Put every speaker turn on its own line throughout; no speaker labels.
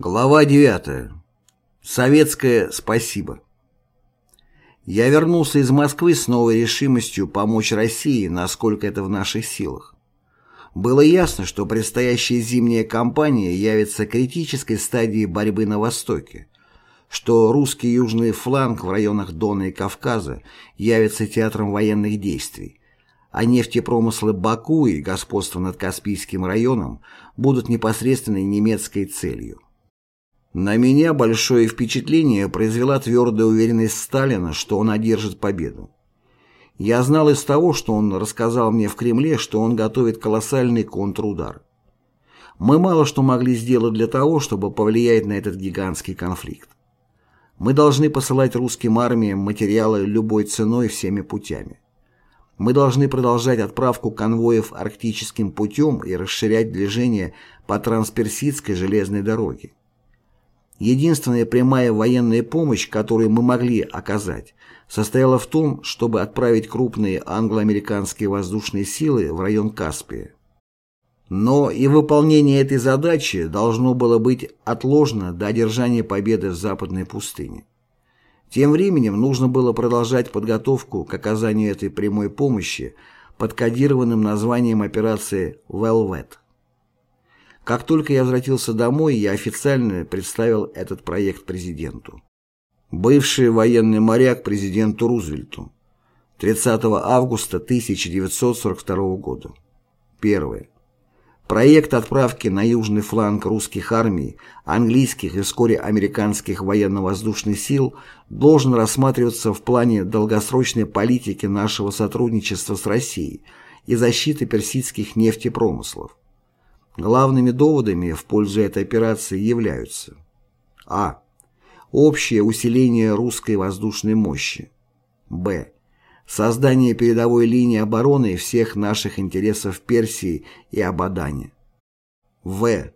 Глава 9. Советское спасибо. Я вернулся из Москвы с новой решимостью помочь России, насколько это в наших силах. Было ясно, что предстоящая зимняя кампания явится критической стадией борьбы на Востоке, что русский южный фланг в районах Дона и Кавказа явится театром военных действий, а нефтепромыслы Баку и господство над Каспийским районом будут непосредственной немецкой целью. На меня большое впечатление произвела твердая уверенность Сталина, что он одержит победу. Я знал из того, что он рассказал мне в Кремле, что он готовит колоссальный контрудар. Мы мало что могли сделать для того, чтобы повлиять на этот гигантский конфликт. Мы должны посылать русским армиям материалы любой ценой всеми путями. Мы должны продолжать отправку конвоев арктическим путем и расширять движение по трансперсидской железной дороге. Единственная прямая военная помощь, которую мы могли оказать, состояла в том, чтобы отправить крупные англо-американские воздушные силы в район Каспия. Но и выполнение этой задачи должно было быть отложено до одержания победы в Западной пустыне. Тем временем нужно было продолжать подготовку к оказанию этой прямой помощи под кодированным названием операции «Велвет». Как только я возвратился домой, я официально представил этот проект президенту. Бывший военный моряк президенту Рузвельту. 30 августа 1942 года. Первое. Проект отправки на южный фланг русских армий, английских и вскоре американских военно-воздушных сил должен рассматриваться в плане долгосрочной политики нашего сотрудничества с Россией и защиты персидских нефтепромыслов. Главными доводами в пользу этой операции являются А. Общее усиление русской воздушной мощи. Б. Создание передовой линии обороны всех наших интересов Персии и Абадане. В.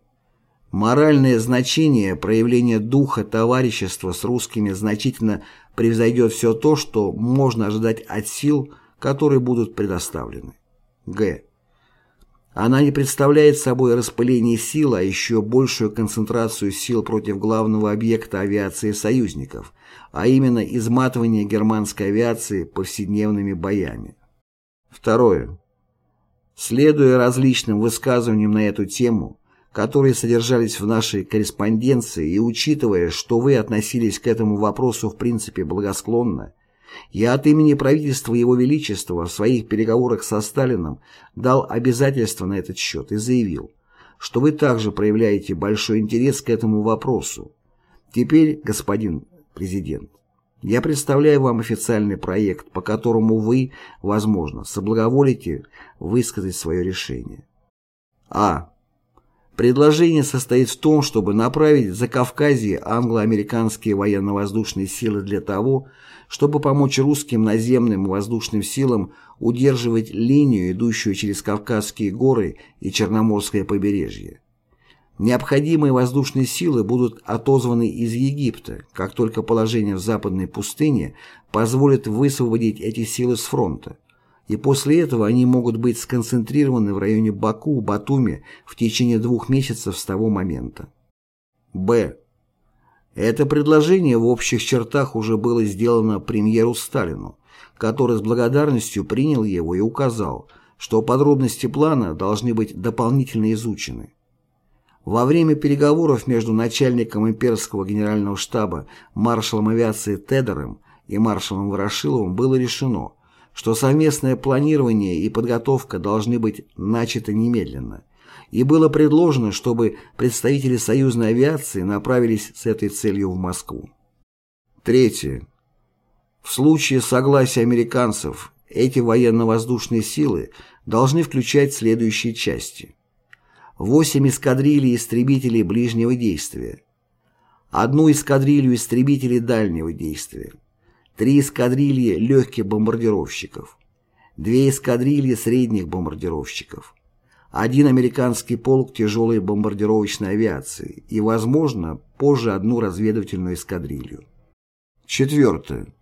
Моральное значение проявления духа товарищества с русскими значительно превзойдет все то, что можно ожидать от сил, которые будут предоставлены. Г. Она не представляет собой распыление сил, а еще большую концентрацию сил против главного объекта авиации союзников, а именно изматывание германской авиации повседневными боями. Второе. Следуя различным высказываниям на эту тему, которые содержались в нашей корреспонденции и учитывая, что вы относились к этому вопросу в принципе благосклонно, я от имени правительства Его Величества в своих переговорах со Сталином дал обязательства на этот счет и заявил, что вы также проявляете большой интерес к этому вопросу. Теперь, господин президент, я представляю вам официальный проект, по которому вы, возможно, соблаговолите высказать свое решение. А. Предложение состоит в том, чтобы направить за Кавказье англо-американские военно-воздушные силы для того, чтобы помочь русским наземным воздушным силам удерживать линию, идущую через Кавказские горы и Черноморское побережье. Необходимые воздушные силы будут отозваны из Египта, как только положение в западной пустыне позволит высвободить эти силы с фронта и после этого они могут быть сконцентрированы в районе Баку, Батуми в течение двух месяцев с того момента. Б. Это предложение в общих чертах уже было сделано премьеру Сталину, который с благодарностью принял его и указал, что подробности плана должны быть дополнительно изучены. Во время переговоров между начальником имперского генерального штаба маршалом авиации Тедером и маршалом Ворошиловым было решено – что совместное планирование и подготовка должны быть начаты немедленно, и было предложено, чтобы представители союзной авиации направились с этой целью в Москву. Третье. В случае согласия американцев эти военно-воздушные силы должны включать следующие части. Восемь эскадрилий истребителей ближнего действия, одну эскадрилью истребителей дальнего действия, три эскадрильи легких бомбардировщиков, две эскадрильи средних бомбардировщиков, один американский полк тяжелой бомбардировочной авиации и, возможно, позже одну разведывательную эскадрилью. Четвертое.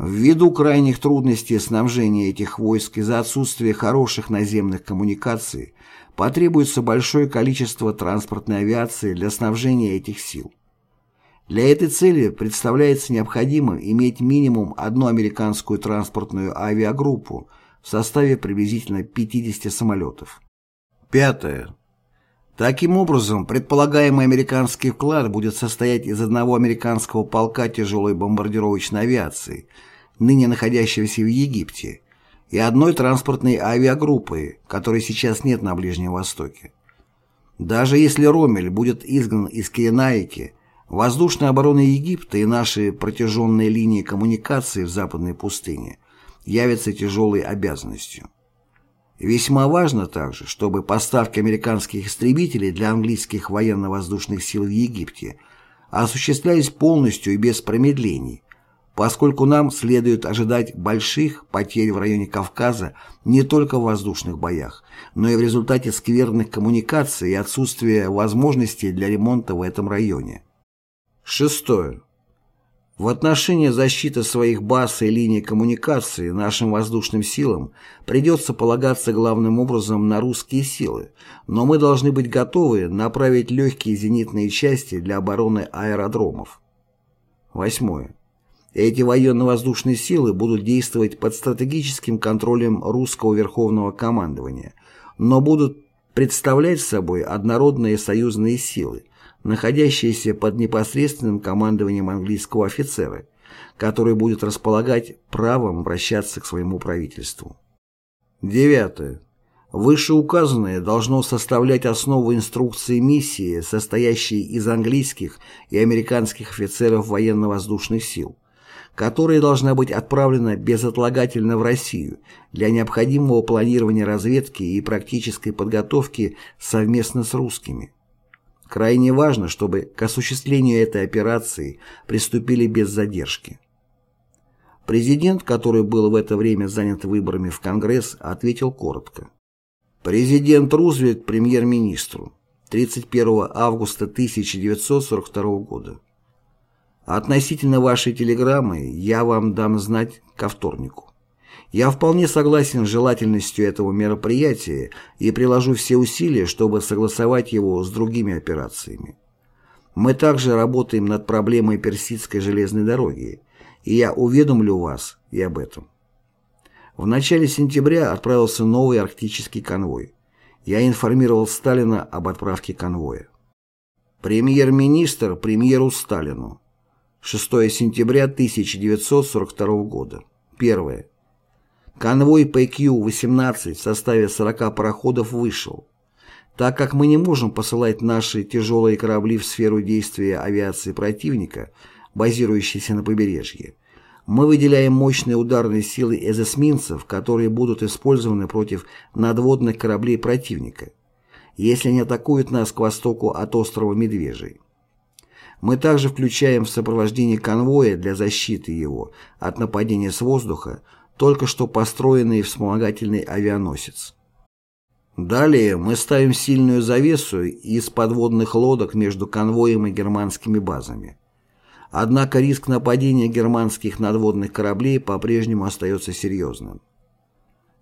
Ввиду крайних трудностей снабжения этих войск из-за отсутствия хороших наземных коммуникаций, потребуется большое количество транспортной авиации для снабжения этих сил. Для этой цели представляется необходимым иметь минимум одну американскую транспортную авиагруппу в составе приблизительно 50 самолетов. Пятое. Таким образом, предполагаемый американский вклад будет состоять из одного американского полка тяжелой бомбардировочной авиации, ныне находящегося в Египте, и одной транспортной авиагруппы, которой сейчас нет на Ближнем Востоке. Даже если Ромель будет изгнан из Киренаики, воздушная оборона Египта и наши протяженные линии коммуникации в Западной пустыне явятся тяжелой обязанностью. Весьма важно также, чтобы поставки американских истребителей для английских военно-воздушных сил в Египте осуществлялись полностью и без промедлений, поскольку нам следует ожидать больших потерь в районе Кавказа не только в воздушных боях, но и в результате скверных коммуникаций и отсутствия возможностей для ремонта в этом районе. Шестое. В отношении защиты своих баз и линий коммуникации нашим воздушным силам придется полагаться главным образом на русские силы, но мы должны быть готовы направить легкие зенитные части для обороны аэродромов. Восьмое. Эти военно-воздушные силы будут действовать под стратегическим контролем русского верховного командования, но будут представлять собой однородные союзные силы, находящиеся под непосредственным командованием английского офицера, который будет располагать правом обращаться к своему правительству. Девятое. Вышеуказанное должно составлять основу инструкции миссии, состоящей из английских и американских офицеров военно-воздушных сил, которая должна быть отправлена безотлагательно в Россию для необходимого планирования разведки и практической подготовки совместно с русскими. Крайне важно, чтобы к осуществлению этой операции приступили без задержки. Президент, который был в это время занят выборами в Конгресс, ответил коротко. Президент Рузвельт премьер-министру 31 августа 1942 года. Относительно вашей телеграммы я вам дам знать ко вторнику. Я вполне согласен с желательностью этого мероприятия и приложу все усилия, чтобы согласовать его с другими операциями. Мы также работаем над проблемой Персидской железной дороги, и я уведомлю вас и об этом. В начале сентября отправился новый арктический конвой. Я информировал Сталина об отправке конвоя. Премьер-министр премьеру Сталину. 6 сентября 1942 года. Первое. Конвой ПК-18 в составе 40 пароходов вышел. Так как мы не можем посылать наши тяжелые корабли в сферу действия авиации противника, базирующейся на побережье, мы выделяем мощные ударные силы из эсминцев, которые будут использованы против надводных кораблей противника, если они атакуют нас к востоку от острова Медвежий. Мы также включаем в сопровождение конвоя для защиты его от нападения с воздуха только что построенный вспомогательный авианосец. Далее мы ставим сильную завесу из подводных лодок между конвоем и германскими базами. Однако риск нападения германских надводных кораблей по-прежнему остается серьезным.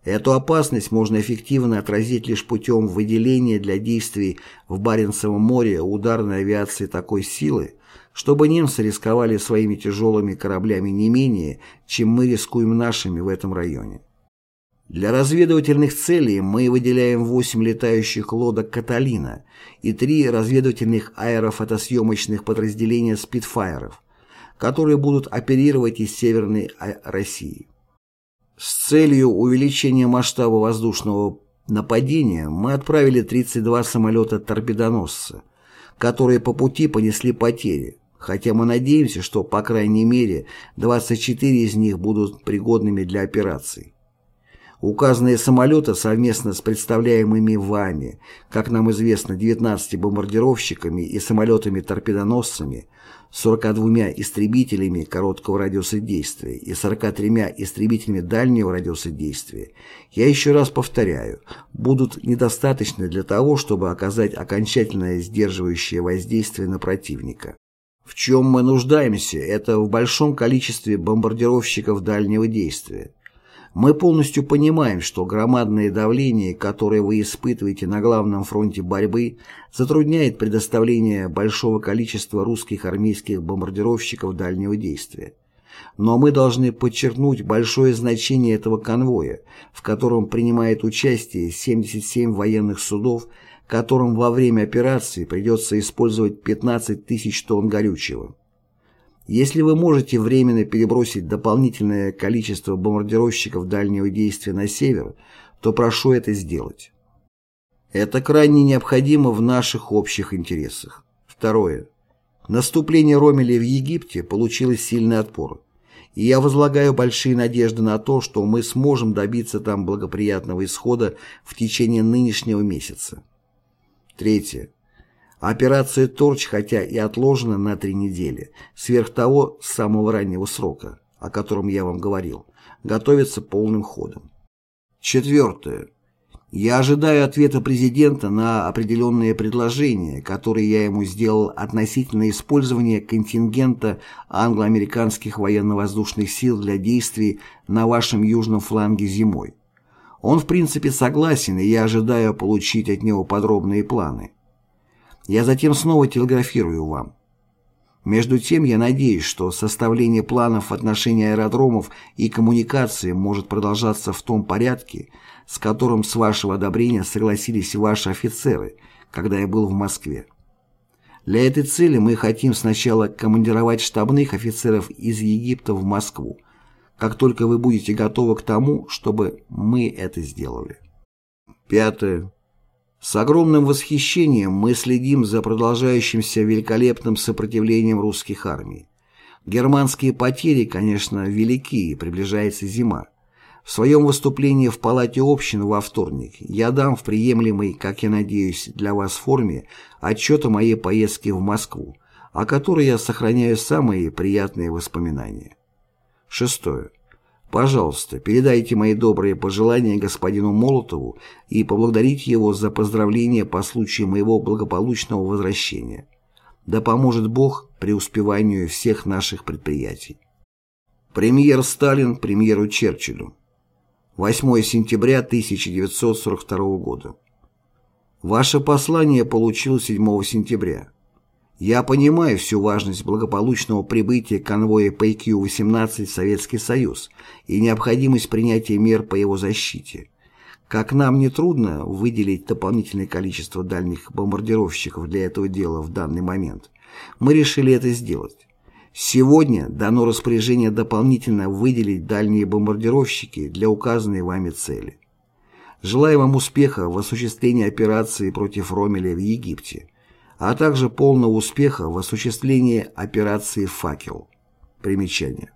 Эту опасность можно эффективно отразить лишь путем выделения для действий в Баренцевом море ударной авиации такой силы, чтобы немцы рисковали своими тяжелыми кораблями не менее, чем мы рискуем нашими в этом районе. Для разведывательных целей мы выделяем 8 летающих лодок «Каталина» и 3 разведывательных аэрофотосъемочных подразделения «Спитфайеров», которые будут оперировать из Северной России. С целью увеличения масштаба воздушного нападения мы отправили 32 самолета-торпедоносца, которые по пути понесли потери, хотя мы надеемся, что, по крайней мере, 24 из них будут пригодными для операций. Указанные самолеты совместно с представляемыми вами, как нам известно, 19 бомбардировщиками и самолетами-торпедоносцами, 42 истребителями короткого радиуса действия и 43 истребителями дальнего радиуса действия, я еще раз повторяю, будут недостаточны для того, чтобы оказать окончательное сдерживающее воздействие на противника. В чем мы нуждаемся, это в большом количестве бомбардировщиков дальнего действия. Мы полностью понимаем, что громадное давление, которое вы испытываете на главном фронте борьбы, затрудняет предоставление большого количества русских армейских бомбардировщиков дальнего действия. Но мы должны подчеркнуть большое значение этого конвоя, в котором принимает участие 77 военных судов, которым во время операции придется использовать 15 тысяч тонн горючего. Если вы можете временно перебросить дополнительное количество бомбардировщиков дальнего действия на север, то прошу это сделать. Это крайне необходимо в наших общих интересах. Второе. Наступление Ромеля в Египте получило сильный отпор, и я возлагаю большие надежды на то, что мы сможем добиться там благоприятного исхода в течение нынешнего месяца. Третье. Операция «Торч», хотя и отложена на три недели, сверх того самого раннего срока, о котором я вам говорил, готовится полным ходом. Четвертое. Я ожидаю ответа президента на определенные предложения, которые я ему сделал относительно использования контингента англо-американских военно-воздушных сил для действий на вашем южном фланге зимой. Он в принципе согласен, и я ожидаю получить от него подробные планы. Я затем снова телеграфирую вам. Между тем, я надеюсь, что составление планов в отношении аэродромов и коммуникации может продолжаться в том порядке, с которым с вашего одобрения согласились ваши офицеры, когда я был в Москве. Для этой цели мы хотим сначала командировать штабных офицеров из Египта в Москву, как только вы будете готовы к тому, чтобы мы это сделали. Пятое. С огромным восхищением мы следим за продолжающимся великолепным сопротивлением русских армий. Германские потери, конечно, велики, и приближается зима. В своем выступлении в Палате общин во вторник я дам в приемлемой, как я надеюсь, для вас форме отчет о моей поездке в Москву, о которой я сохраняю самые приятные воспоминания. Шестое. Пожалуйста, передайте мои добрые пожелания господину Молотову и поблагодарите его за поздравления по случаю моего благополучного возвращения. Да поможет Бог преуспеванию всех наших предприятий. Премьер Сталин премьеру Черчиллю. 8 сентября 1942 года. Ваше послание получил 7 сентября. Я понимаю всю важность благополучного прибытия конвоя ПК-18 в Советский Союз и необходимость принятия мер по его защите. Как нам не трудно выделить дополнительное количество дальних бомбардировщиков для этого дела в данный момент, мы решили это сделать. Сегодня дано распоряжение дополнительно выделить дальние бомбардировщики для указанной вами цели. Желаю вам успеха в осуществлении операции против Ромеля в Египте а также полного успеха в осуществлении операции «Факел». Примечание.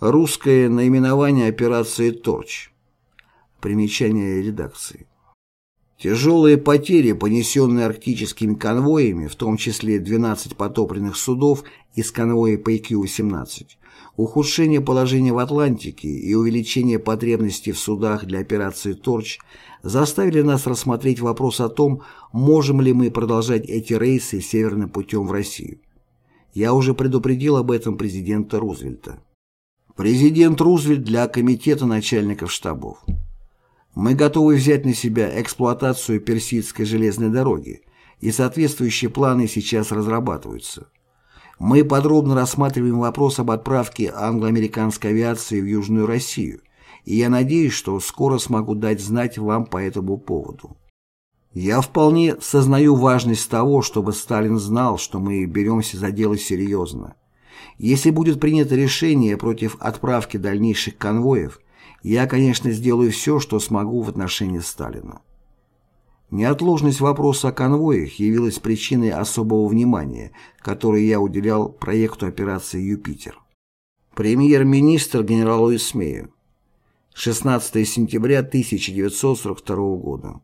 Русское наименование операции «Торч». Примечание редакции. Тяжелые потери, понесенные арктическими конвоями, в том числе 12 потопленных судов из конвоя PQ-18, ухудшение положения в Атлантике и увеличение потребностей в судах для операции «Торч» заставили нас рассмотреть вопрос о том, можем ли мы продолжать эти рейсы северным путем в Россию. Я уже предупредил об этом президента Рузвельта. Президент Рузвельт для Комитета начальников штабов. Мы готовы взять на себя эксплуатацию Персидской железной дороги, и соответствующие планы сейчас разрабатываются. Мы подробно рассматриваем вопрос об отправке англо-американской авиации в Южную Россию – и я надеюсь, что скоро смогу дать знать вам по этому поводу. Я вполне сознаю важность того, чтобы Сталин знал, что мы беремся за дело серьезно. Если будет принято решение против отправки дальнейших конвоев, я, конечно, сделаю все, что смогу в отношении Сталина. Неотложность вопроса о конвоях явилась причиной особого внимания, которое я уделял проекту операции «Юпитер». Премьер-министр генералу Исмею 16 сентября 1942 года.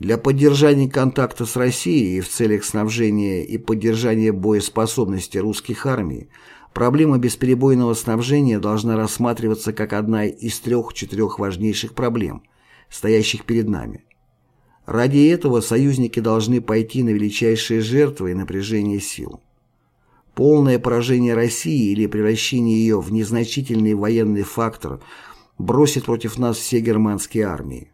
Для поддержания контакта с Россией и в целях снабжения и поддержания боеспособности русских армий проблема бесперебойного снабжения должна рассматриваться как одна из трех-четырех важнейших проблем, стоящих перед нами. Ради этого союзники должны пойти на величайшие жертвы и напряжение сил. Полное поражение России или превращение ее в незначительный военный фактор – бросит против нас все германские армии.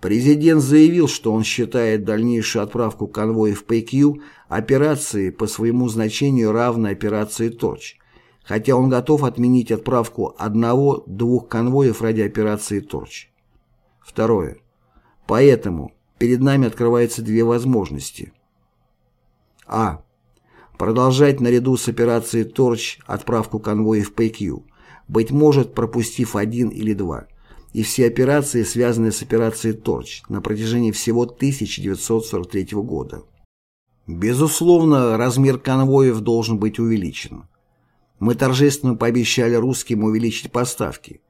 Президент заявил, что он считает дальнейшую отправку конвоев ПК операцией по своему значению равной операции «Торч», хотя он готов отменить отправку одного-двух конвоев ради операции «Торч». Второе. Поэтому перед нами открываются две возможности. А. Продолжать наряду с операцией «Торч» отправку конвоев ПК, быть может, пропустив один или два – и все операции, связанные с операцией «Торч» на протяжении всего 1943 года. Безусловно, размер конвоев должен быть увеличен. Мы торжественно пообещали русским увеличить поставки,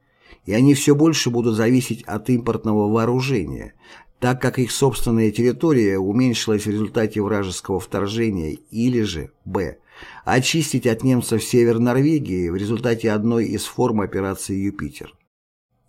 и они все больше будут зависеть от импортного вооружения, так как их собственная территория уменьшилась в результате вражеского вторжения или же, б. очистить от немцев север Норвегии в результате одной из форм операции «Юпитер».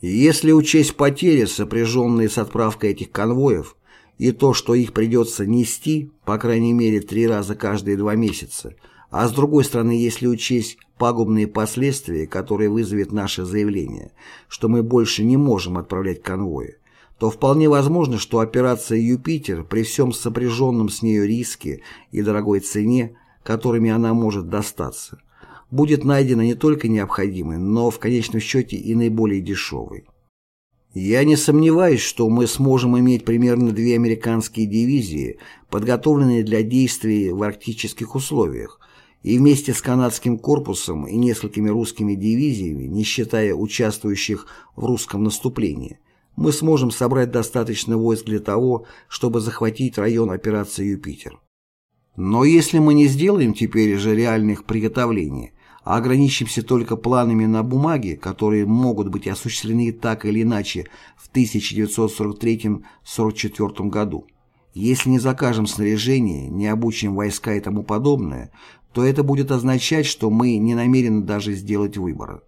Если учесть потери, сопряженные с отправкой этих конвоев, и то, что их придется нести, по крайней мере, три раза каждые два месяца, а с другой стороны, если учесть пагубные последствия, которые вызовет наше заявление, что мы больше не можем отправлять конвои, то вполне возможно, что операция «Юпитер» при всем сопряженном с нею риске и дорогой цене, которыми она может достаться – будет найдена не только необходимой, но в конечном счете и наиболее дешевой. Я не сомневаюсь, что мы сможем иметь примерно две американские дивизии, подготовленные для действий в арктических условиях, и вместе с канадским корпусом и несколькими русскими дивизиями, не считая участвующих в русском наступлении, мы сможем собрать достаточно войск для того, чтобы захватить район операции «Юпитер». Но если мы не сделаем теперь же реальных приготовлений, а ограничимся только планами на бумаге, которые могут быть осуществлены так или иначе в 1943-44 году. Если не закажем снаряжение, не обучим войска и тому подобное, то это будет означать, что мы не намерены даже сделать выбора.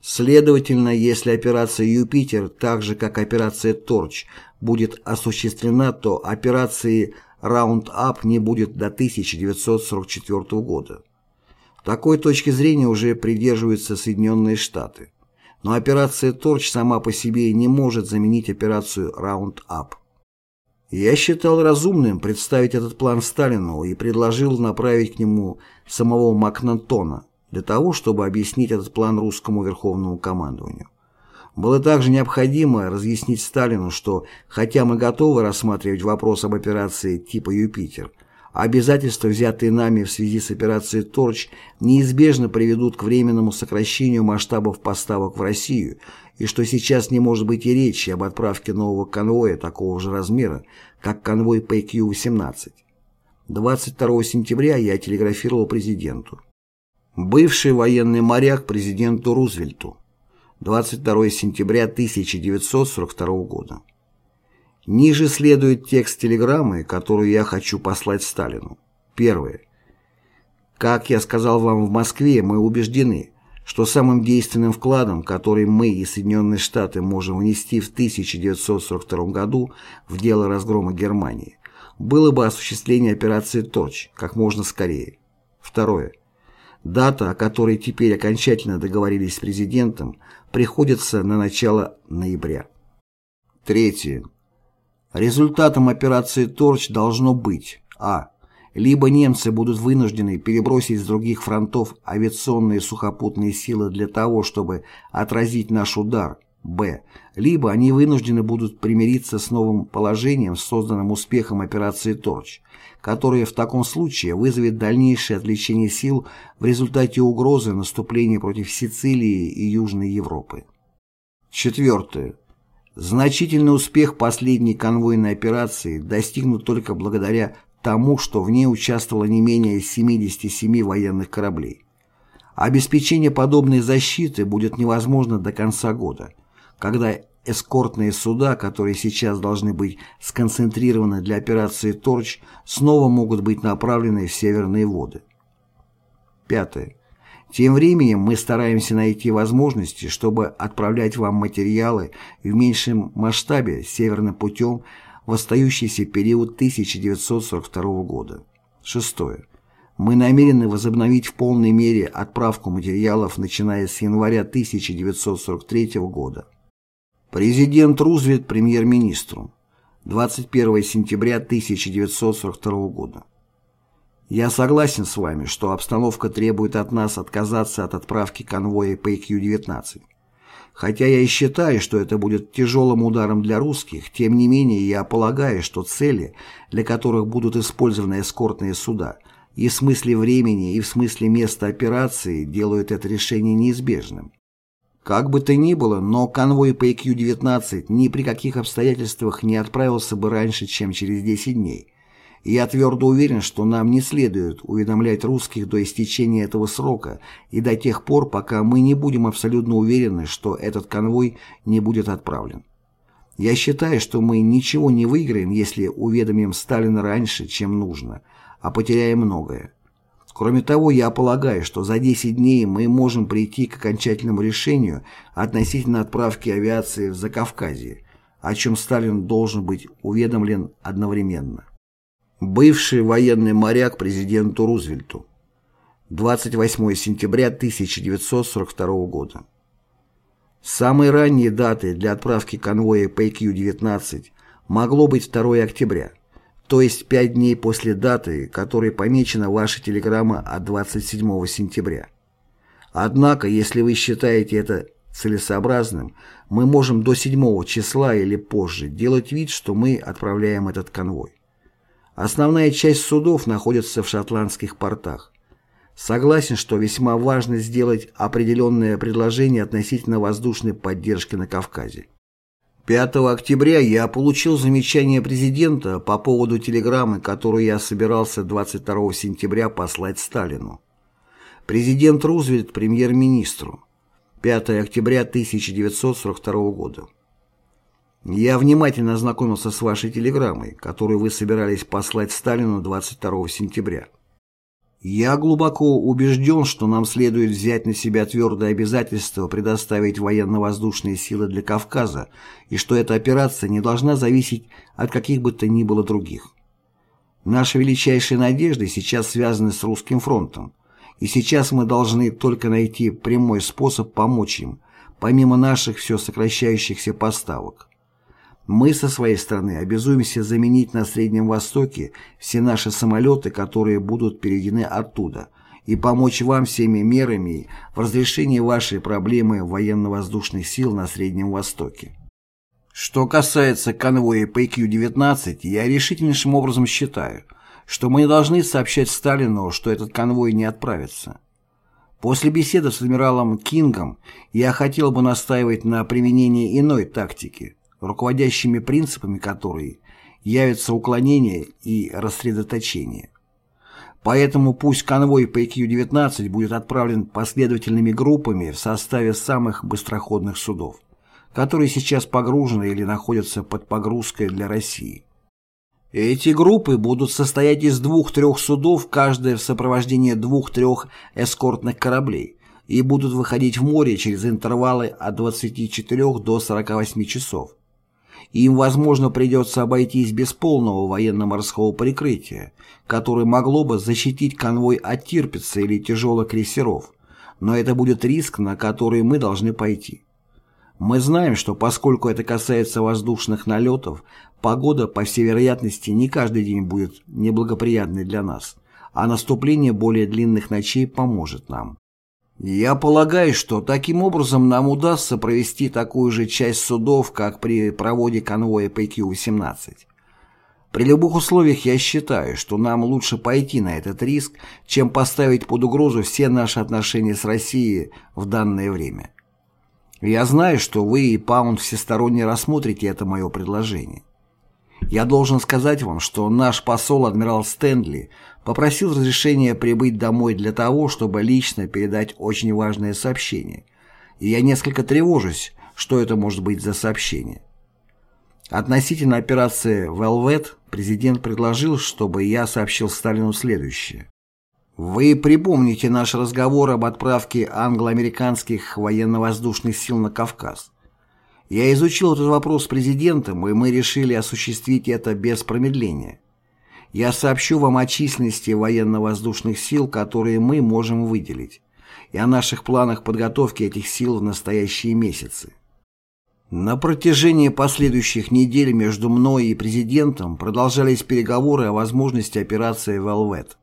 Следовательно, если операция «Юпитер», так же как операция «Торч», будет осуществлена, то операции «Раунд-Ап» не будет до 1944 года. Такой точки зрения уже придерживаются Соединенные Штаты. Но операция «Торч» сама по себе не может заменить операцию «Раунд-Ап». Я считал разумным представить этот план Сталину и предложил направить к нему самого Макнатона для того, чтобы объяснить этот план русскому верховному командованию. Было также необходимо разъяснить Сталину, что, хотя мы готовы рассматривать вопрос об операции типа «Юпитер», Обязательства, взятые нами в связи с операцией «Торч», неизбежно приведут к временному сокращению масштабов поставок в Россию, и что сейчас не может быть и речи об отправке нового конвоя такого же размера, как конвой ПК-18. 22 сентября я телеграфировал президенту. Бывший военный моряк президенту Рузвельту. 22 сентября 1942 года. Ниже следует текст телеграммы, которую я хочу послать Сталину. Первое. Как я сказал вам в Москве, мы убеждены, что самым действенным вкладом, который мы и Соединенные Штаты можем внести в 1942 году в дело разгрома Германии, было бы осуществление операции «Торч» как можно скорее. Второе. Дата, о которой теперь окончательно договорились с президентом, приходится на начало ноября. Третье. Результатом операции «Торч» должно быть а. Либо немцы будут вынуждены перебросить с других фронтов авиационные сухопутные силы для того, чтобы отразить наш удар, б. Либо они вынуждены будут примириться с новым положением, созданным успехом операции «Торч», которое в таком случае вызовет дальнейшее отвлечение сил в результате угрозы наступления против Сицилии и Южной Европы. Четвертое. Значительный успех последней конвойной операции достигнут только благодаря тому, что в ней участвовало не менее 77 военных кораблей. Обеспечение подобной защиты будет невозможно до конца года, когда эскортные суда, которые сейчас должны быть сконцентрированы для операции «Торч», снова могут быть направлены в северные воды. Пятое. Тем временем мы стараемся найти возможности, чтобы отправлять вам материалы в меньшем масштабе северным путем в остающийся период 1942 года. Шестое. мы намерены возобновить в полной мере отправку материалов, начиная с января 1943 года. Президент Рузвельт премьер-министру. 21 сентября 1942 года. Я согласен с вами, что обстановка требует от нас отказаться от отправки конвоя ПК-19. Хотя я и считаю, что это будет тяжелым ударом для русских, тем не менее я полагаю, что цели, для которых будут использованы эскортные суда, и в смысле времени, и в смысле места операции делают это решение неизбежным. Как бы то ни было, но конвой PQ-19 ни при каких обстоятельствах не отправился бы раньше, чем через 10 дней. И я твердо уверен, что нам не следует уведомлять русских до истечения этого срока и до тех пор, пока мы не будем абсолютно уверены, что этот конвой не будет отправлен. Я считаю, что мы ничего не выиграем, если уведомим Сталина раньше, чем нужно, а потеряем многое. Кроме того, я полагаю, что за 10 дней мы можем прийти к окончательному решению относительно отправки авиации в Закавказье, о чем Сталин должен быть уведомлен одновременно. Бывший военный моряк президенту Рузвельту. 28 сентября 1942 года. Самой ранней датой для отправки конвоя PQ-19 могло быть 2 октября то есть пять дней после даты, которой помечена ваша телеграмма от 27 сентября. Однако, если вы считаете это целесообразным, мы можем до 7 числа или позже делать вид, что мы отправляем этот конвой. Основная часть судов находится в шотландских портах. Согласен, что весьма важно сделать определенное предложение относительно воздушной поддержки на Кавказе. 5 октября я получил замечание президента по поводу телеграммы, которую я собирался 22 сентября послать Сталину. Президент Рузвельт премьер-министру. 5 октября 1942 года. Я внимательно ознакомился с вашей телеграммой, которую вы собирались послать Сталину 22 сентября. Я глубоко убежден, что нам следует взять на себя твердое обязательство предоставить военно-воздушные силы для Кавказа и что эта операция не должна зависеть от каких бы то ни было других. Наши величайшие надежды сейчас связаны с русским фронтом, и сейчас мы должны только найти прямой способ помочь им, помимо наших все сокращающихся поставок. Мы со своей стороны обязуемся заменить на Среднем Востоке все наши самолеты, которые будут переведены оттуда, и помочь вам всеми мерами в разрешении вашей проблемы военно-воздушных сил на Среднем Востоке. Что касается конвоя PQ-19, я решительнейшим образом считаю, что мы не должны сообщать Сталину, что этот конвой не отправится. После беседы с адмиралом Кингом я хотел бы настаивать на применении иной тактики – руководящими принципами которой явятся уклонение и рассредоточение. Поэтому пусть конвой PQ-19 будет отправлен последовательными группами в составе самых быстроходных судов, которые сейчас погружены или находятся под погрузкой для России. Эти группы будут состоять из двух-трех судов, каждая в сопровождении двух-трех эскортных кораблей, и будут выходить в море через интервалы от 24 до 48 часов им, возможно, придется обойтись без полного военно-морского прикрытия, которое могло бы защитить конвой от Тирпица или тяжелых крейсеров, но это будет риск, на который мы должны пойти. Мы знаем, что поскольку это касается воздушных налетов, погода, по всей вероятности, не каждый день будет неблагоприятной для нас, а наступление более длинных ночей поможет нам. Я полагаю, что таким образом нам удастся провести такую же часть судов, как при проводе конвоя ПК-18. При любых условиях я считаю, что нам лучше пойти на этот риск, чем поставить под угрозу все наши отношения с Россией в данное время. Я знаю, что вы и Паунд всесторонне рассмотрите это мое предложение. Я должен сказать вам, что наш посол адмирал Стэнли попросил разрешения прибыть домой для того, чтобы лично передать очень важное сообщение. И я несколько тревожусь, что это может быть за сообщение. Относительно операции «Велвет» президент предложил, чтобы я сообщил Сталину следующее. Вы припомните наш разговор об отправке англо-американских военно-воздушных сил на Кавказ. Я изучил этот вопрос с президентом, и мы решили осуществить это без промедления. Я сообщу вам о численности военно-воздушных сил, которые мы можем выделить, и о наших планах подготовки этих сил в настоящие месяцы. На протяжении последующих недель между мной и президентом продолжались переговоры о возможности операции «Велвет»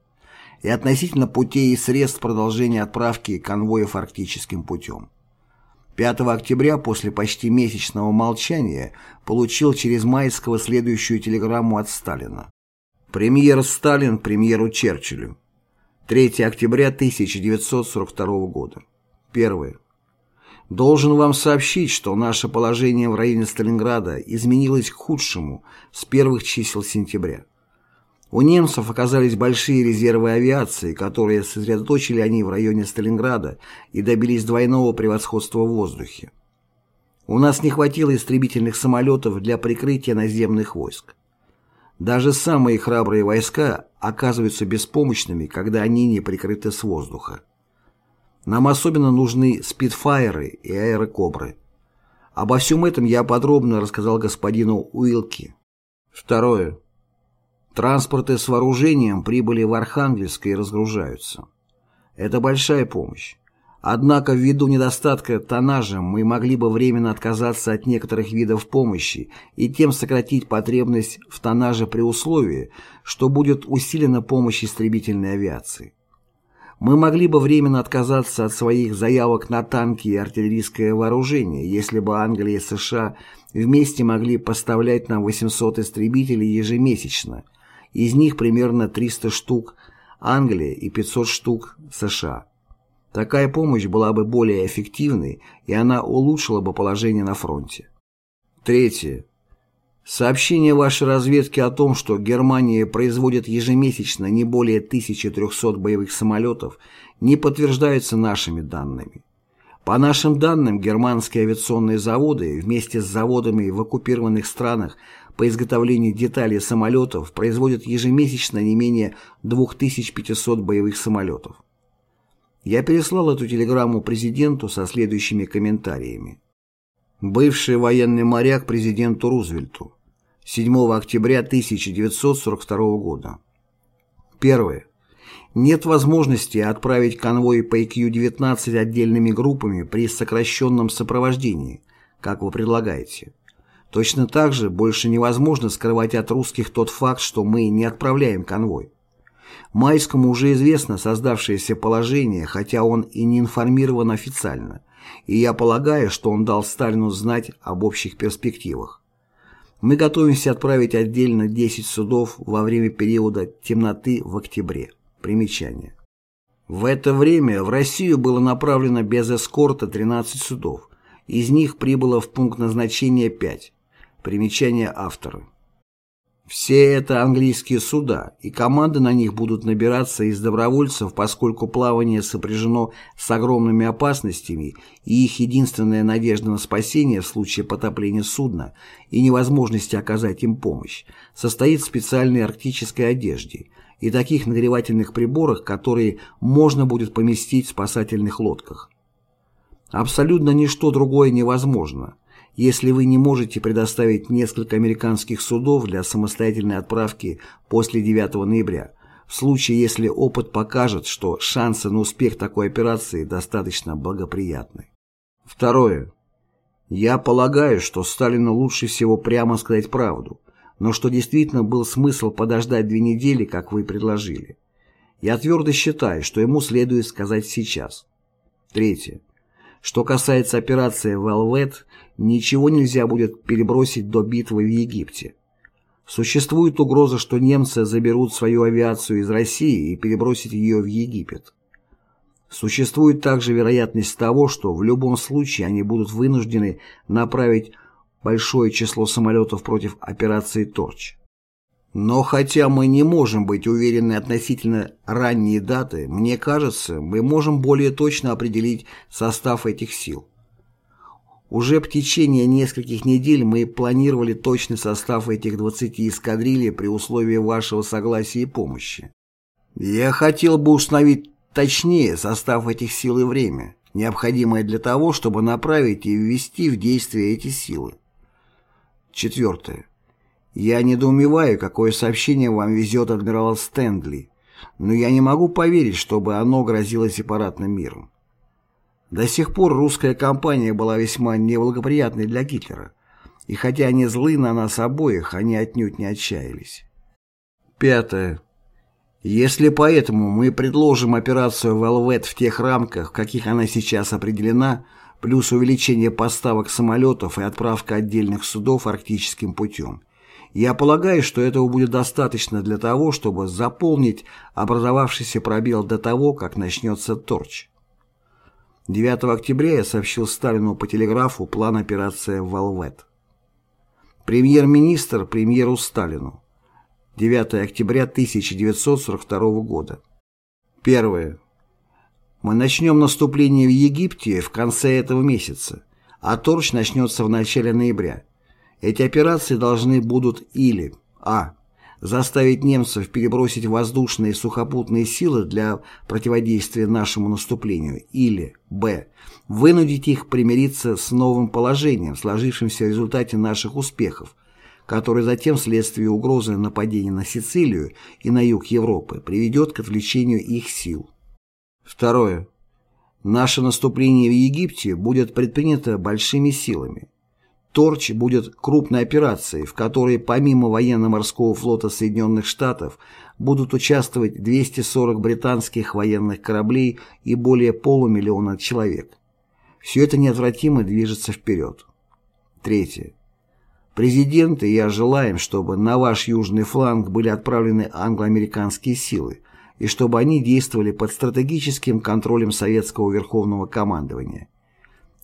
и относительно путей и средств продолжения отправки конвоев арктическим путем. 5 октября после почти месячного молчания получил через Майского следующую телеграмму от Сталина. Премьер Сталин премьеру Черчиллю. 3 октября 1942 года. Первое. Должен вам сообщить, что наше положение в районе Сталинграда изменилось к худшему с первых чисел сентября. У немцев оказались большие резервы авиации, которые сосредоточили они в районе Сталинграда и добились двойного превосходства в воздухе. У нас не хватило истребительных самолетов для прикрытия наземных войск. Даже самые храбрые войска оказываются беспомощными, когда они не прикрыты с воздуха. Нам особенно нужны спидфайеры и аэрокобры. Обо всем этом я подробно рассказал господину Уилки. Второе. Транспорты с вооружением прибыли в Архангельск и разгружаются. Это большая помощь. Однако ввиду недостатка тоннажа мы могли бы временно отказаться от некоторых видов помощи и тем сократить потребность в тоннаже при условии, что будет усилена помощь истребительной авиации мы могли бы временно отказаться от своих заявок на танки и артиллерийское вооружение, если бы Англия и США вместе могли поставлять нам 800 истребителей ежемесячно, из них примерно 300 штук Англия и 500 штук США. Такая помощь была бы более эффективной, и она улучшила бы положение на фронте. Третье. Сообщение вашей разведки о том, что Германия производит ежемесячно не более 1300 боевых самолетов, не подтверждаются нашими данными. По нашим данным, германские авиационные заводы вместе с заводами в оккупированных странах по изготовлению деталей самолетов производят ежемесячно не менее 2500 боевых самолетов. Я переслал эту телеграмму президенту со следующими комментариями. Бывший военный моряк президенту Рузвельту. 7 октября 1942 года. Первое. Нет возможности отправить конвой по ИКЮ-19 отдельными группами при сокращенном сопровождении, как вы предлагаете. Точно так же больше невозможно скрывать от русских тот факт, что мы не отправляем конвой. Майскому уже известно создавшееся положение, хотя он и не информирован официально, и я полагаю, что он дал Сталину знать об общих перспективах. Мы готовимся отправить отдельно 10 судов во время периода темноты в октябре. Примечание. В это время в Россию было направлено без эскорта 13 судов. Из них прибыло в пункт назначения 5. Примечание автора. Все это английские суда, и команды на них будут набираться из добровольцев, поскольку плавание сопряжено с огромными опасностями, и их единственная надежда на спасение в случае потопления судна и невозможности оказать им помощь состоит в специальной арктической одежде и таких нагревательных приборах, которые можно будет поместить в спасательных лодках. Абсолютно ничто другое невозможно – если вы не можете предоставить несколько американских судов для самостоятельной отправки после 9 ноября, в случае, если опыт покажет, что шансы на успех такой операции достаточно благоприятны. Второе. Я полагаю, что Сталину лучше всего прямо сказать правду, но что действительно был смысл подождать две недели, как вы предложили. Я твердо считаю, что ему следует сказать сейчас. Третье. Что касается операции «Велвет», ничего нельзя будет перебросить до битвы в Египте. Существует угроза, что немцы заберут свою авиацию из России и перебросят ее в Египет. Существует также вероятность того, что в любом случае они будут вынуждены направить большое число самолетов против операции «Торч». Но хотя мы не можем быть уверены относительно ранней даты, мне кажется, мы можем более точно определить состав этих сил. Уже в течение нескольких недель мы планировали точный состав этих 20 эскадрилий при условии вашего согласия и помощи. Я хотел бы установить точнее состав этих сил и время, необходимое для того, чтобы направить и ввести в действие эти силы. Четвертое. Я недоумеваю, какое сообщение вам везет адмирал Стендли, но я не могу поверить, чтобы оно грозило сепаратным миром. До сих пор русская кампания была весьма неблагоприятной для Гитлера, и хотя они злы на нас обоих, они отнюдь не отчаялись. Пятое. Если поэтому мы предложим операцию «Велвет» в тех рамках, в каких она сейчас определена, плюс увеличение поставок самолетов и отправка отдельных судов арктическим путем, я полагаю, что этого будет достаточно для того, чтобы заполнить образовавшийся пробел до того, как начнется торч. 9 октября я сообщил Сталину по телеграфу план операции «Велвет». Премьер-министр премьеру Сталину. 9 октября 1942 года. Первое. Мы начнем наступление в Египте в конце этого месяца, а торч начнется в начале ноября. Эти операции должны будут или а. Заставить немцев перебросить воздушные и сухопутные силы для противодействия нашему наступлению, или б. вынудить их примириться с новым положением, сложившимся в результате наших успехов, который затем вследствие угрозы нападения на Сицилию и на юг Европы приведет к отвлечению их сил. Второе. Наше наступление в Египте будет предпринято большими силами. Торч будет крупной операцией, в которой помимо военно-морского флота Соединенных Штатов будут участвовать 240 британских военных кораблей и более полумиллиона человек. Все это неотвратимо движется вперед. Третье. Президент и я желаем, чтобы на ваш южный фланг были отправлены англо-американские силы, и чтобы они действовали под стратегическим контролем советского верховного командования.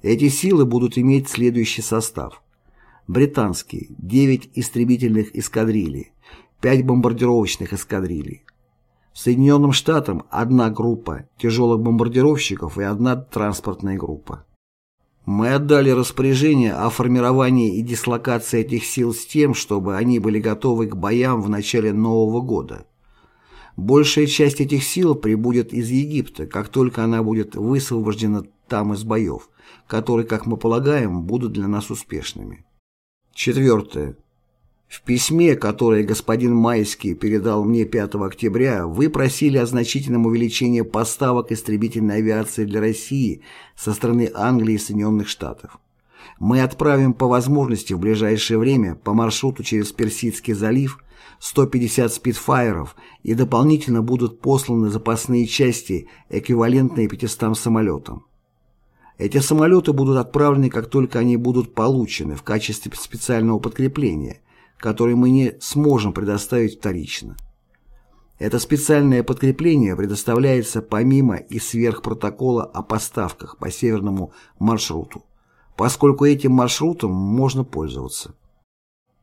Эти силы будут иметь следующий состав. Британские – 9 истребительных эскадрилий, 5 бомбардировочных эскадрилий. Соединенным Штатам – одна группа тяжелых бомбардировщиков и одна транспортная группа. Мы отдали распоряжение о формировании и дислокации этих сил с тем, чтобы они были готовы к боям в начале Нового года. Большая часть этих сил прибудет из Египта, как только она будет высвобождена там из боев, которые, как мы полагаем, будут для нас успешными. Четвертое. В письме, которое господин Майский передал мне 5 октября, вы просили о значительном увеличении поставок истребительной авиации для России со стороны Англии и Соединенных Штатов. Мы отправим по возможности в ближайшее время по маршруту через Персидский залив 150 спидфайеров и дополнительно будут посланы запасные части, эквивалентные 500 самолетам. Эти самолеты будут отправлены, как только они будут получены в качестве специального подкрепления, который мы не сможем предоставить вторично. Это специальное подкрепление предоставляется помимо и сверх протокола о поставках по северному маршруту, поскольку этим маршрутом можно пользоваться.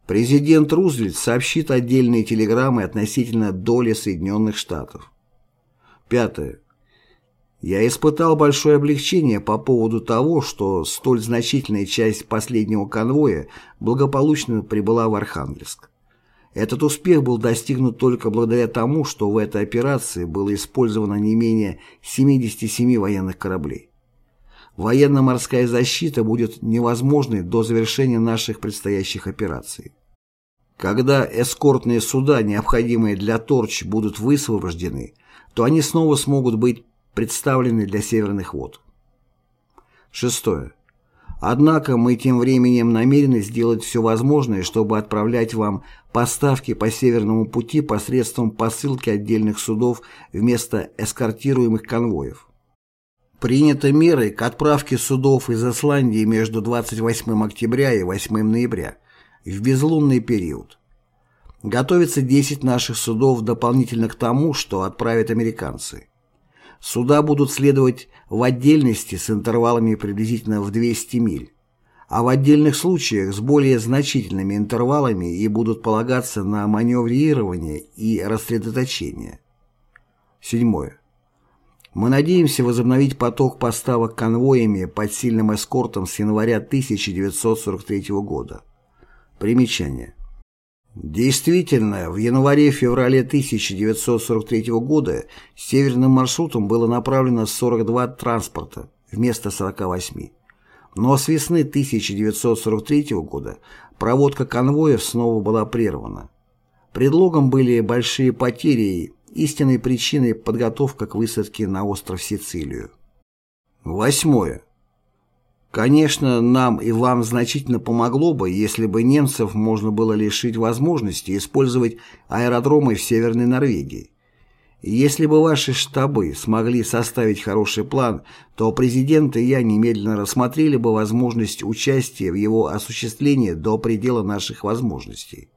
Президент Рузвельт сообщит отдельные телеграммы относительно доли Соединенных Штатов. Пятое. Я испытал большое облегчение по поводу того, что столь значительная часть последнего конвоя благополучно прибыла в Архангельск. Этот успех был достигнут только благодаря тому, что в этой операции было использовано не менее 77 военных кораблей. Военно-морская защита будет невозможной до завершения наших предстоящих операций. Когда эскортные суда, необходимые для торч, будут высвобождены, то они снова смогут быть представлены для северных вод. Шестое. Однако мы тем временем намерены сделать все возможное, чтобы отправлять вам поставки по Северному пути посредством посылки отдельных судов вместо эскортируемых конвоев. Приняты меры к отправке судов из Исландии между 28 октября и 8 ноября в безлунный период. Готовится 10 наших судов дополнительно к тому, что отправят американцы. Суда будут следовать в отдельности с интервалами приблизительно в 200 миль, а в отдельных случаях с более значительными интервалами и будут полагаться на маневрирование и рассредоточение. Седьмое. Мы надеемся возобновить поток поставок конвоями под сильным эскортом с января 1943 года. Примечание. Действительно, в январе-феврале 1943 года северным маршрутом было направлено 42 транспорта вместо 48. Но с весны 1943 года проводка конвоев снова была прервана. Предлогом были большие потери истинной причиной подготовка к высадке на остров Сицилию. Восьмое. Конечно, нам и вам значительно помогло бы, если бы немцев можно было лишить возможности использовать аэродромы в Северной Норвегии. Если бы ваши штабы смогли составить хороший план, то президент и я немедленно рассмотрели бы возможность участия в его осуществлении до предела наших возможностей.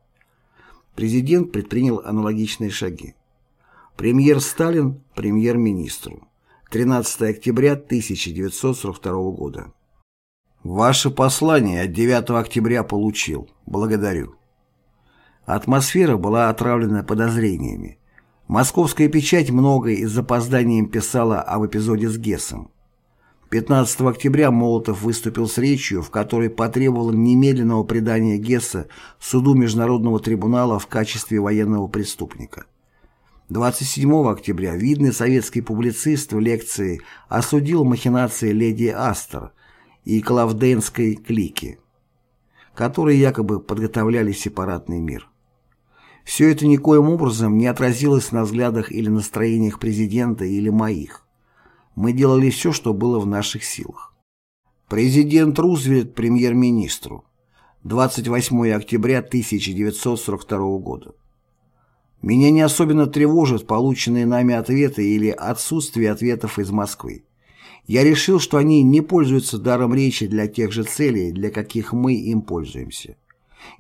Президент предпринял аналогичные шаги. Премьер Сталин премьер-министру. 13 октября 1942 года. Ваше послание от 9 октября получил. Благодарю. Атмосфера была отравлена подозрениями. Московская печать многое и с запозданием писала об эпизоде с Гессом. 15 октября Молотов выступил с речью, в которой потребовал немедленного предания Гесса суду Международного трибунала в качестве военного преступника. 27 октября видный советский публицист в лекции осудил махинации леди Астер – и Клавденской клики, которые якобы подготовляли сепаратный мир. Все это никоим образом не отразилось на взглядах или настроениях президента или моих. Мы делали все, что было в наших силах. Президент Рузвельт премьер-министру. 28 октября 1942 года. Меня не особенно тревожат полученные нами ответы или отсутствие ответов из Москвы. Я решил, что они не пользуются даром речи для тех же целей, для каких мы им пользуемся.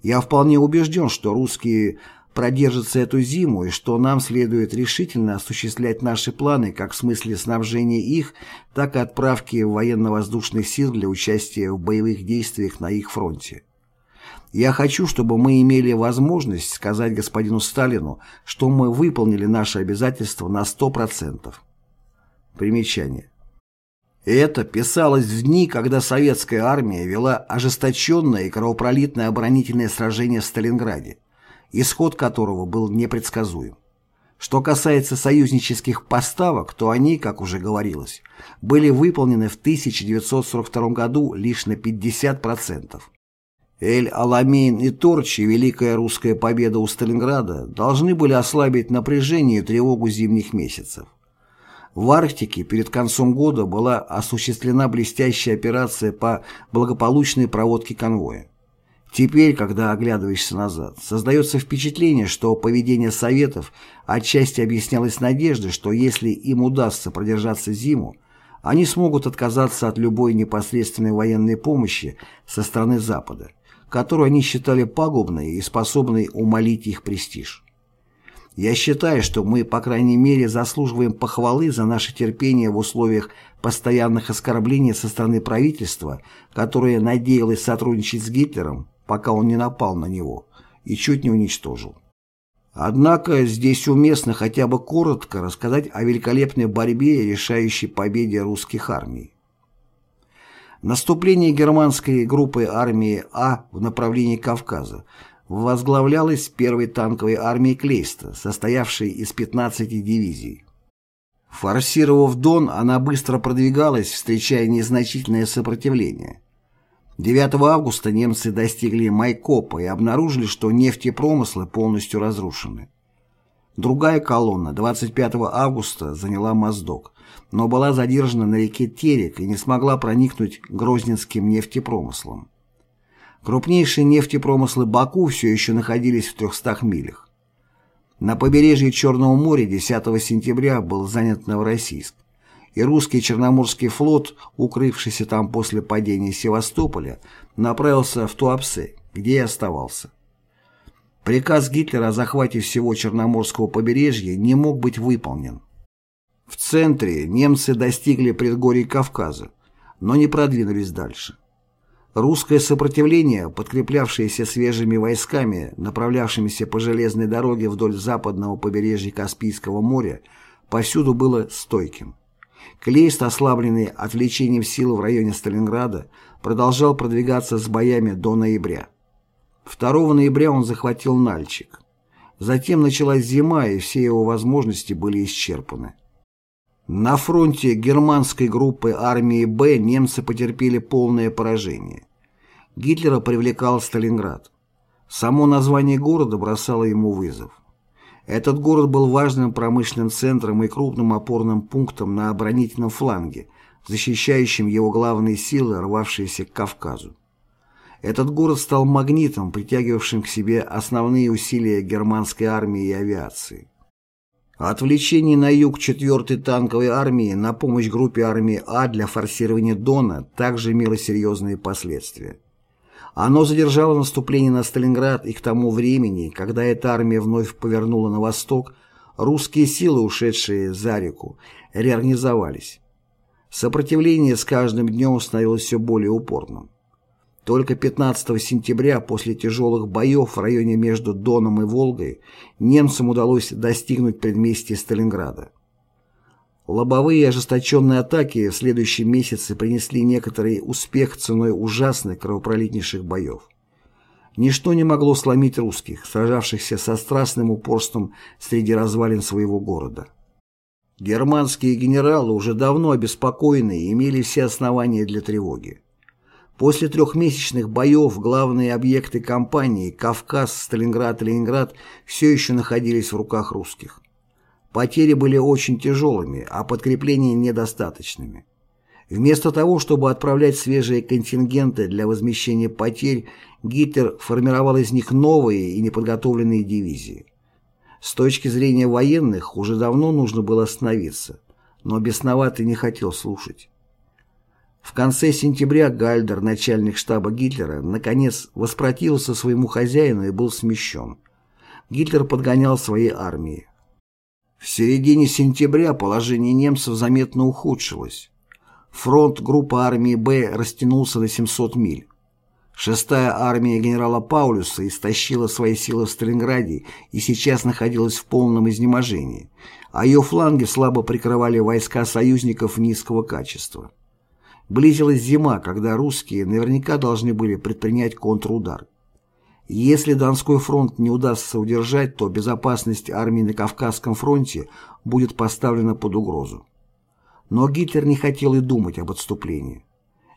Я вполне убежден, что русские продержатся эту зиму и что нам следует решительно осуществлять наши планы как в смысле снабжения их, так и отправки военно-воздушных сил для участия в боевых действиях на их фронте. Я хочу, чтобы мы имели возможность сказать господину Сталину, что мы выполнили наши обязательства на 100%. Примечание. Это писалось в дни, когда советская армия вела ожесточенное и кровопролитное оборонительное сражение в Сталинграде, исход которого был непредсказуем. Что касается союзнических поставок, то они, как уже говорилось, были выполнены в 1942 году лишь на 50%. Эль-Аламейн и Торчи, Великая русская победа у Сталинграда, должны были ослабить напряжение и тревогу зимних месяцев. В Арктике перед концом года была осуществлена блестящая операция по благополучной проводке конвоя. Теперь, когда оглядываешься назад, создается впечатление, что поведение Советов отчасти объяснялось надеждой, что если им удастся продержаться зиму, они смогут отказаться от любой непосредственной военной помощи со стороны Запада, которую они считали пагубной и способной умолить их престиж. Я считаю, что мы, по крайней мере, заслуживаем похвалы за наше терпение в условиях постоянных оскорблений со стороны правительства, которое надеялось сотрудничать с Гитлером, пока он не напал на него, и чуть не уничтожил. Однако здесь уместно хотя бы коротко рассказать о великолепной борьбе и решающей победе русских армий. Наступление германской группы армии А в направлении Кавказа возглавлялась первой танковой армией Клейста, состоявшей из 15 дивизий. Форсировав Дон, она быстро продвигалась, встречая незначительное сопротивление. 9 августа немцы достигли Майкопа и обнаружили, что нефтепромыслы полностью разрушены. Другая колонна 25 августа заняла Моздок, но была задержана на реке Терек и не смогла проникнуть грозненским нефтепромыслом. Крупнейшие нефтепромыслы Баку все еще находились в 300 милях. На побережье Черного моря 10 сентября был занят Новороссийск, и русский Черноморский флот, укрывшийся там после падения Севастополя, направился в Туапсе, где и оставался. Приказ Гитлера о захвате всего Черноморского побережья не мог быть выполнен. В центре немцы достигли предгорий Кавказа, но не продвинулись дальше. Русское сопротивление, подкреплявшееся свежими войсками, направлявшимися по железной дороге вдоль западного побережья Каспийского моря, повсюду было стойким. Клейст, ослабленный отвлечением сил в районе Сталинграда, продолжал продвигаться с боями до ноября. 2 ноября он захватил Нальчик. Затем началась зима, и все его возможности были исчерпаны. На фронте германской группы армии «Б» немцы потерпели полное поражение. Гитлера привлекал Сталинград. Само название города бросало ему вызов. Этот город был важным промышленным центром и крупным опорным пунктом на оборонительном фланге, защищающим его главные силы, рвавшиеся к Кавказу. Этот город стал магнитом, притягивавшим к себе основные усилия германской армии и авиации. Отвлечение на юг 4-й танковой армии на помощь группе армии А для форсирования Дона также имело серьезные последствия. Оно задержало наступление на Сталинград, и к тому времени, когда эта армия вновь повернула на восток, русские силы, ушедшие за реку, реорганизовались. Сопротивление с каждым днем становилось все более упорным. Только 15 сентября после тяжелых боев в районе между Доном и Волгой немцам удалось достигнуть предместья Сталинграда. Лобовые ожесточенные атаки в следующие месяцы принесли некоторый успех ценой ужасных кровопролитнейших боев. Ничто не могло сломить русских, сражавшихся со страстным упорством среди развалин своего города. Германские генералы, уже давно обеспокоенные, имели все основания для тревоги. После трехмесячных боев главные объекты кампании Кавказ, Сталинград Ленинград все еще находились в руках русских. Потери были очень тяжелыми, а подкрепления недостаточными. Вместо того, чтобы отправлять свежие контингенты для возмещения потерь, Гитлер формировал из них новые и неподготовленные дивизии. С точки зрения военных уже давно нужно было остановиться, но бесноватый не хотел слушать. В конце сентября Гальдер, начальник штаба Гитлера, наконец воспротивился своему хозяину и был смещен. Гитлер подгонял свои армии. В середине сентября положение немцев заметно ухудшилось. Фронт группы армии «Б» растянулся на 700 миль. Шестая армия генерала Паулюса истощила свои силы в Сталинграде и сейчас находилась в полном изнеможении, а ее фланги слабо прикрывали войска союзников низкого качества. Близилась зима, когда русские наверняка должны были предпринять контрудар. Если Донской фронт не удастся удержать, то безопасность армии на Кавказском фронте будет поставлена под угрозу. Но Гитлер не хотел и думать об отступлении.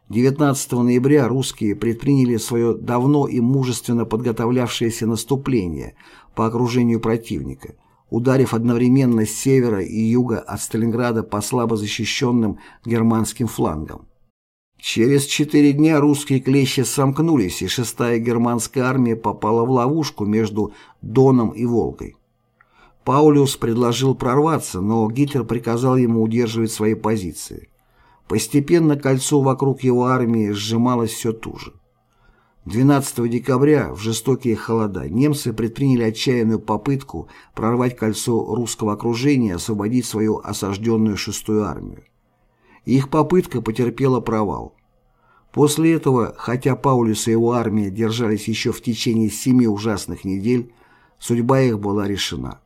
19 ноября русские предприняли свое давно и мужественно подготовлявшееся наступление по окружению противника, ударив одновременно с севера и юга от Сталинграда по слабо защищенным германским флангам. Через четыре дня русские клещи сомкнулись, и шестая германская армия попала в ловушку между Доном и Волгой. Паулюс предложил прорваться, но Гитлер приказал ему удерживать свои позиции. Постепенно кольцо вокруг его армии сжималось все туже. 12 декабря, в жестокие холода, немцы предприняли отчаянную попытку прорвать кольцо русского окружения и освободить свою осажденную шестую армию. Их попытка потерпела провал. После этого, хотя Паулюс и его армия держались еще в течение семи ужасных недель, судьба их была решена.